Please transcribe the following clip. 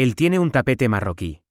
Él tiene un tapete marroquí.